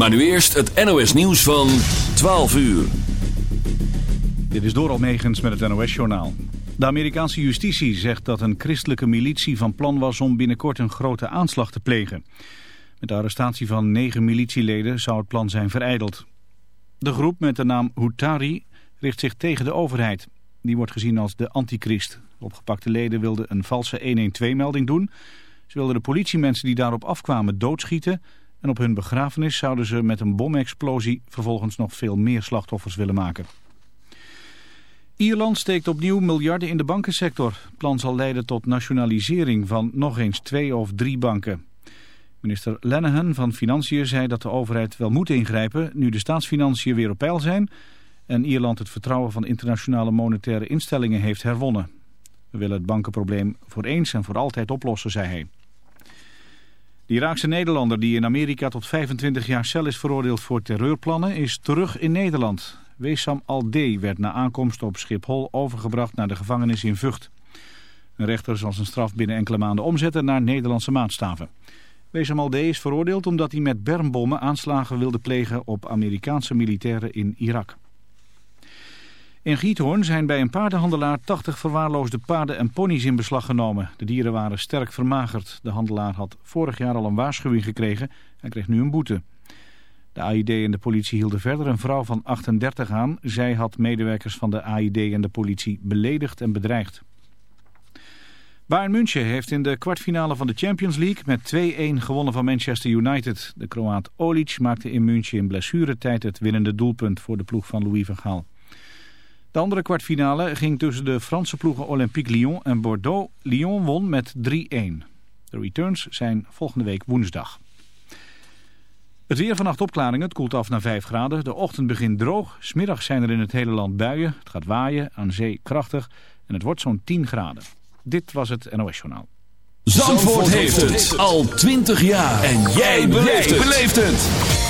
Maar nu eerst het NOS nieuws van 12 uur. Dit is Doral Megens met het NOS-journaal. De Amerikaanse justitie zegt dat een christelijke militie van plan was om binnenkort een grote aanslag te plegen. Met de arrestatie van negen militieleden zou het plan zijn vereideld. De groep met de naam Hutari richt zich tegen de overheid. Die wordt gezien als de antichrist. Opgepakte leden wilden een valse 112-melding doen. Ze wilden de politiemensen die daarop afkwamen doodschieten... en op hun begrafenis zouden ze met een bomexplosie... vervolgens nog veel meer slachtoffers willen maken. Ierland steekt opnieuw miljarden in de bankensector. Het plan zal leiden tot nationalisering van nog eens twee of drie banken. Minister Lenihan van Financiën zei dat de overheid wel moet ingrijpen... nu de staatsfinanciën weer op peil zijn... en Ierland het vertrouwen van internationale monetaire instellingen heeft herwonnen. We willen het bankenprobleem voor eens en voor altijd oplossen, zei hij. De Iraakse Nederlander die in Amerika tot 25 jaar cel is veroordeeld voor terreurplannen... is terug in Nederland. Wesam al werd na aankomst op Schiphol overgebracht naar de gevangenis in Vught. Een rechter zal zijn straf binnen enkele maanden omzetten naar Nederlandse maatstaven. Wesam al is veroordeeld omdat hij met bermbommen aanslagen wilde plegen op Amerikaanse militairen in Irak. In Giethoorn zijn bij een paardenhandelaar 80 verwaarloosde paarden en ponies in beslag genomen. De dieren waren sterk vermagerd. De handelaar had vorig jaar al een waarschuwing gekregen en kreeg nu een boete. De AID en de politie hielden verder een vrouw van 38 aan. Zij had medewerkers van de AID en de politie beledigd en bedreigd. Bayern München heeft in de kwartfinale van de Champions League met 2-1 gewonnen van Manchester United. De Kroaat Olic maakte in München in blessuretijd het winnende doelpunt voor de ploeg van Louis van Gaal. De andere kwartfinale ging tussen de Franse ploegen Olympique Lyon en Bordeaux. Lyon won met 3-1. De returns zijn volgende week woensdag. Het weer vannacht opklaringen, het koelt af naar 5 graden. De ochtend begint droog, smiddag zijn er in het hele land buien. Het gaat waaien, aan zee krachtig en het wordt zo'n 10 graden. Dit was het NOS Journaal. Zandvoort, heeft het al 20 jaar. En jij beleeft het.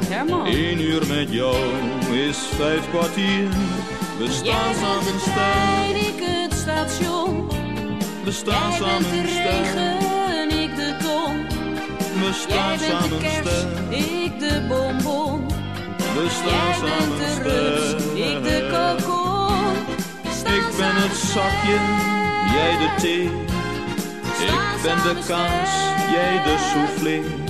Oh Herman. Eén uur met jou is vijf kwartier. We staan samen de trein, ik het station. we staan samen de regen, ik de ton. We staan de samen kers, sterk, ik de bonbon. we staan samen de rups, ik de kokon. Staan Ik ben het zakje, jij de thee. Ik Staan ben de kaas, jij de soufflé.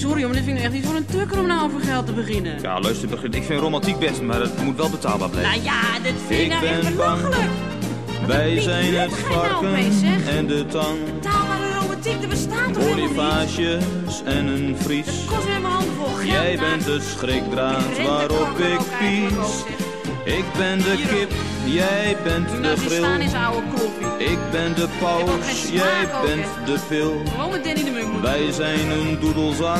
sorry, maar dit vind ik echt niet voor een tukker om nou over geld te beginnen. Ja, luister, Begrit, ik vind romantiek best, maar het moet wel betaalbaar blijven. Nou ja, dit vind ik, nou ben belachelijk. Wij zijn het nou varken en de tang. Betaalbare romantiek, er bestaat toch? Bonifages en een vries. Het kost weer mijn handen vol geld. Jij bent de schrikdraad waarop ik pies. Ik ben de kip, jij bent de nou staan grill. in zijn oude kloffie. Ik ben de paus, jij ook, bent de pil. Gewoon met Danny de Munk. Wij zijn een doedelzak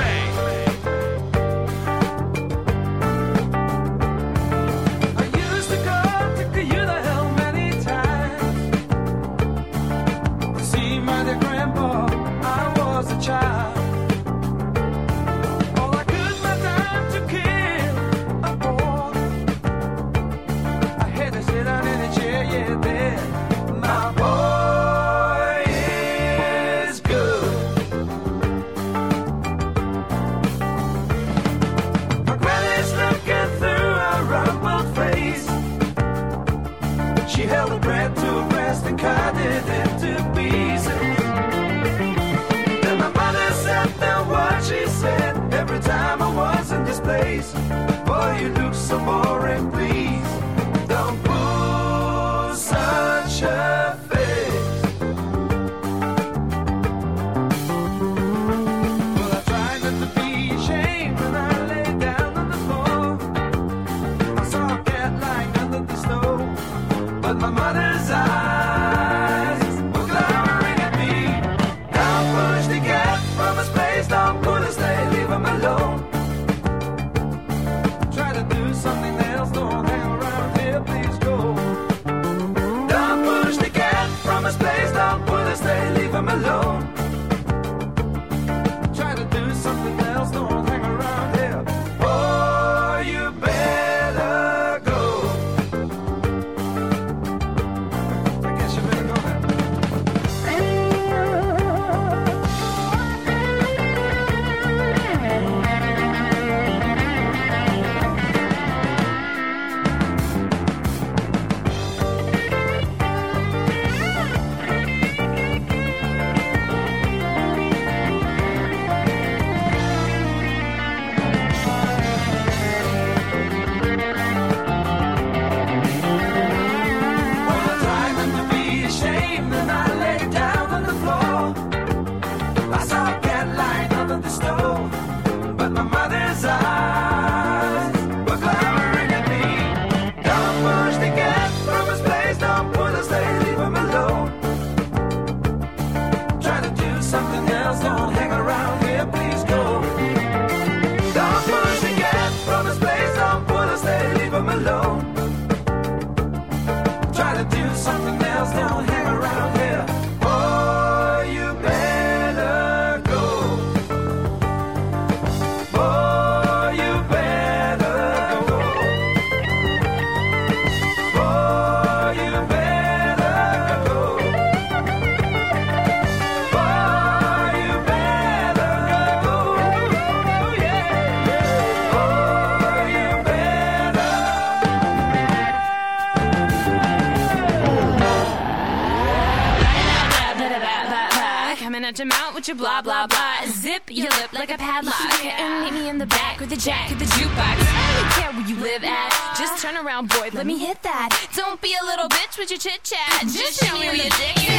Your blah blah blah. Zip your lip like a padlock. And meet me in the back with the jack of the jukebox. I don't care where you live at. Just turn around, boy, let me hit that. Don't be a little bitch with your chit chat. Just show me where your dick is.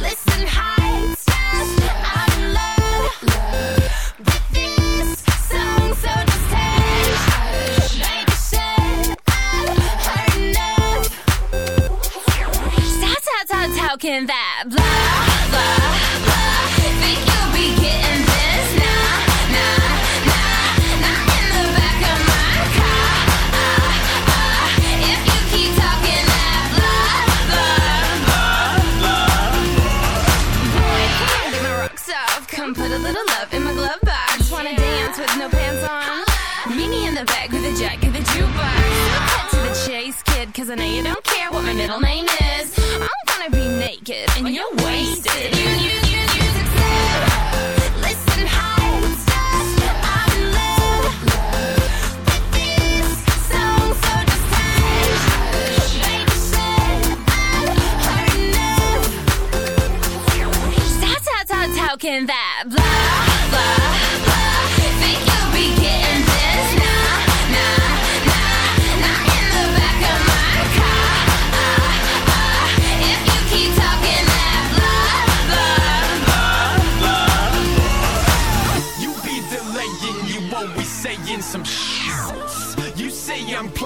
Listen, high. I'm in love with this song, so just hush. Like I said, I've heard enough. How, how, how, how can that blah? Cause I know you don't care what my middle name is. I'm gonna be naked and you're wasted. You, you, you, you Listen, I'm in love with this song, so just Baby said I've heard enough. how can that blah,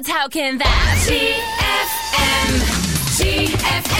That's how can that TFM TFM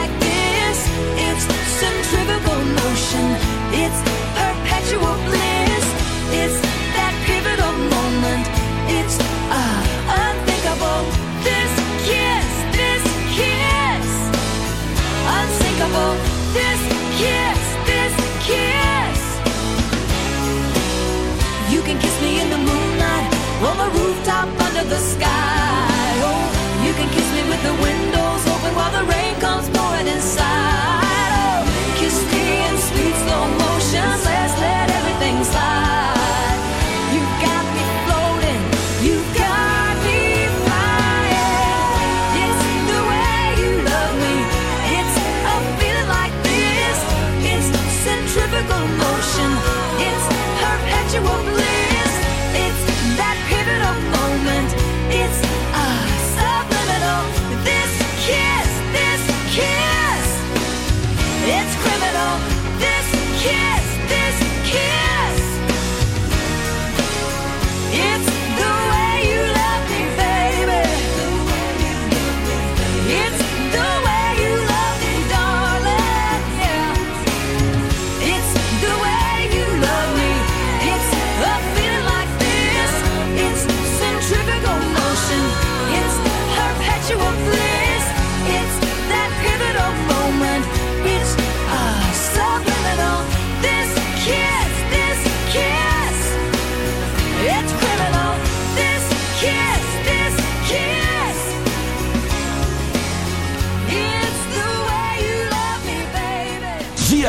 It's perpetual bliss. It's that pivotal moment. It's uh, unthinkable. This kiss, this kiss. Unsinkable. This kiss, this kiss. You can kiss me in the moonlight, on the rooftop, under the sky.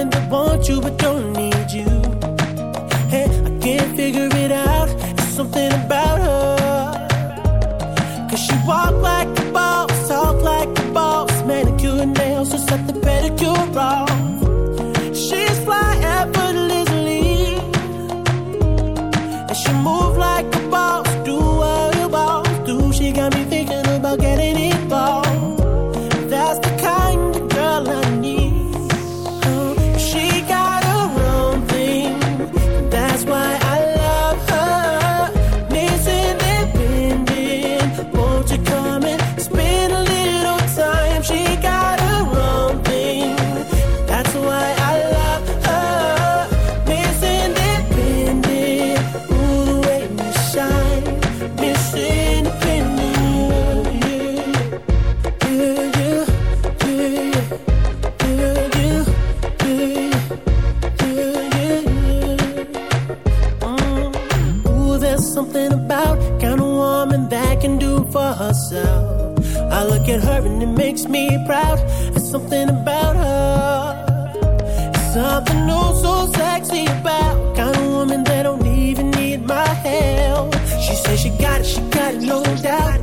women that want you but don't need you. Hey, I can't figure it out. There's something about her. Cause she walk like a boss, talk like a boss. Manicure and nails, just let the pedicure wrong. look at her and it makes me proud. There's something about her. Something oh so sexy about kind of woman that don't even need my help. She says she got it, she got it, no doubt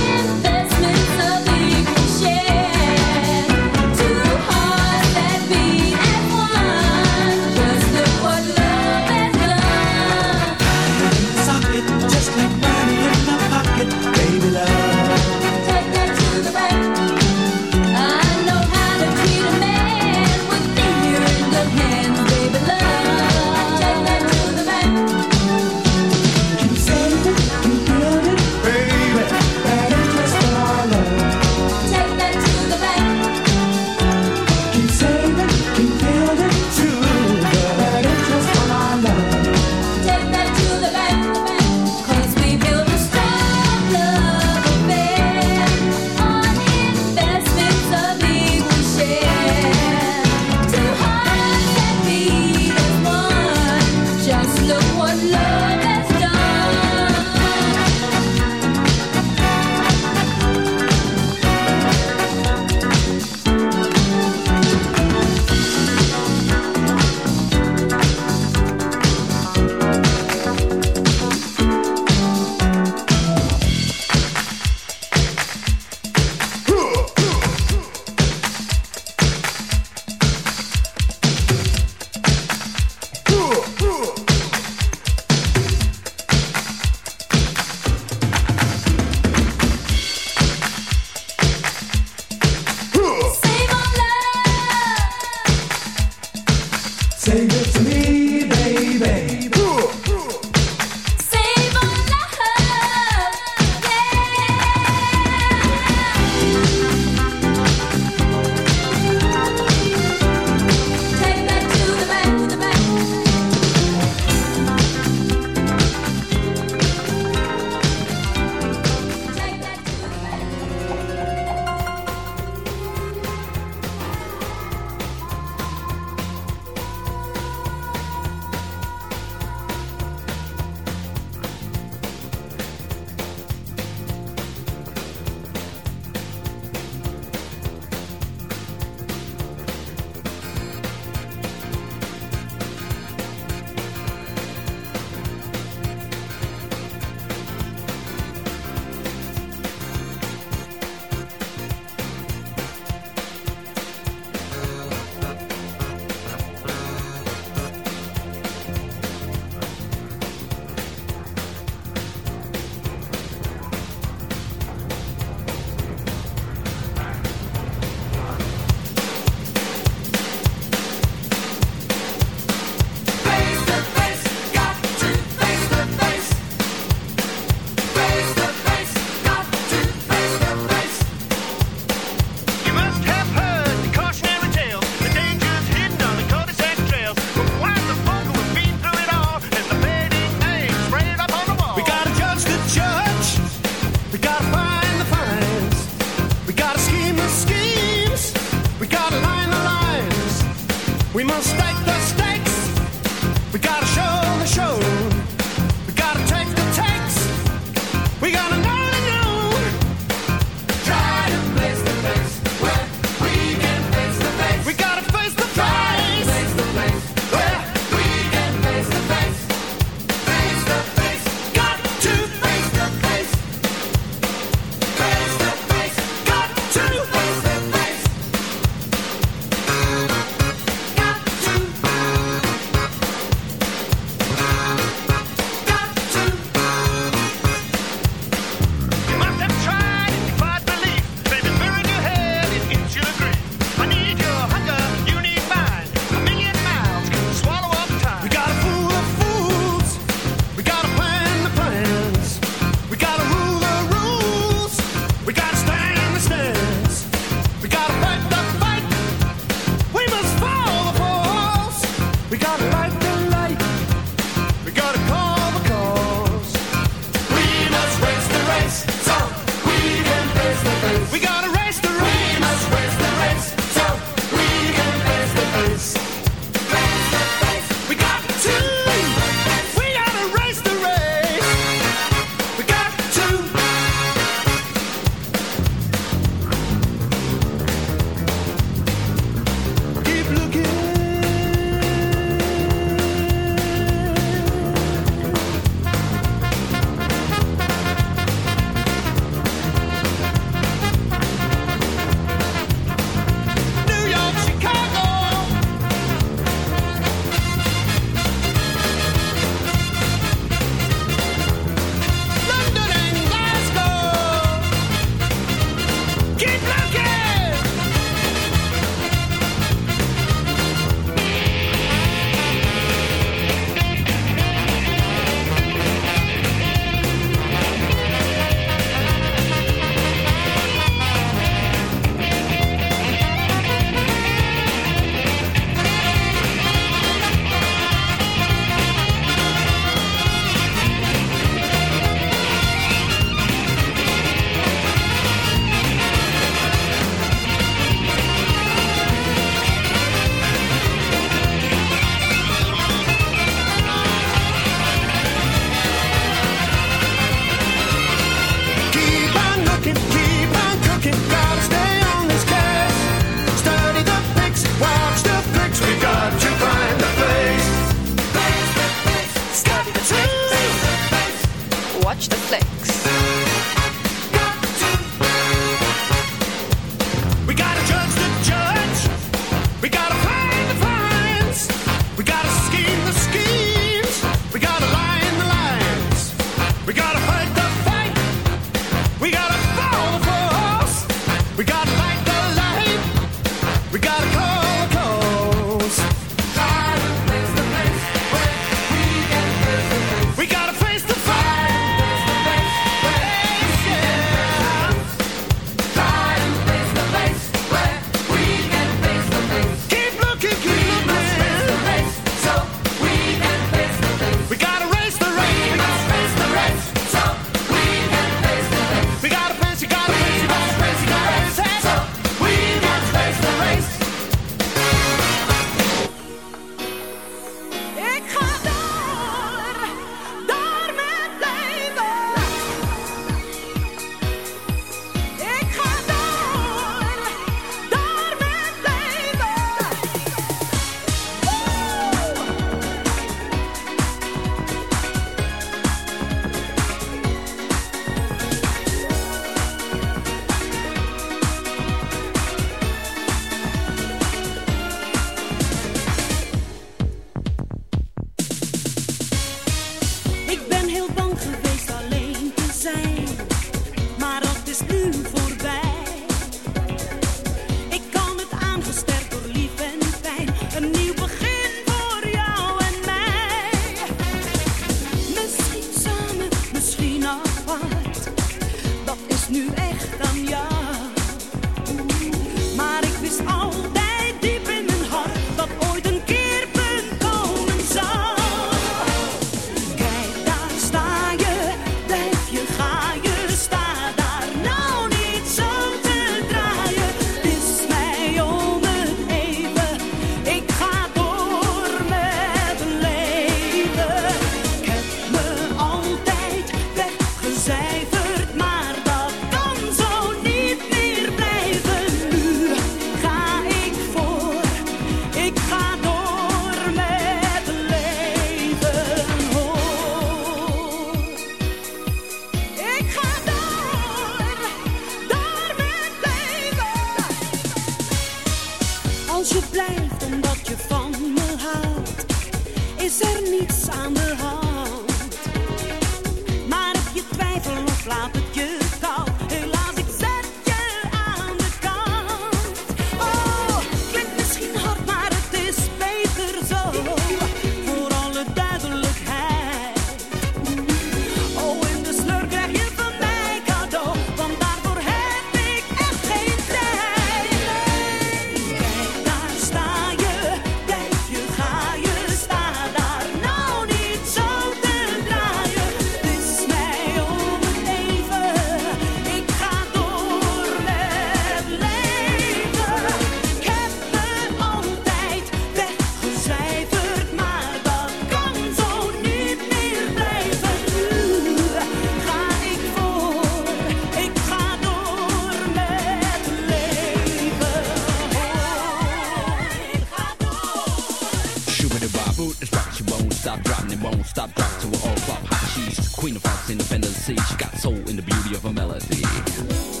stop, drop to a all flop. Hot cheese, queen of hearts, independence. She got soul in the beauty of her melody.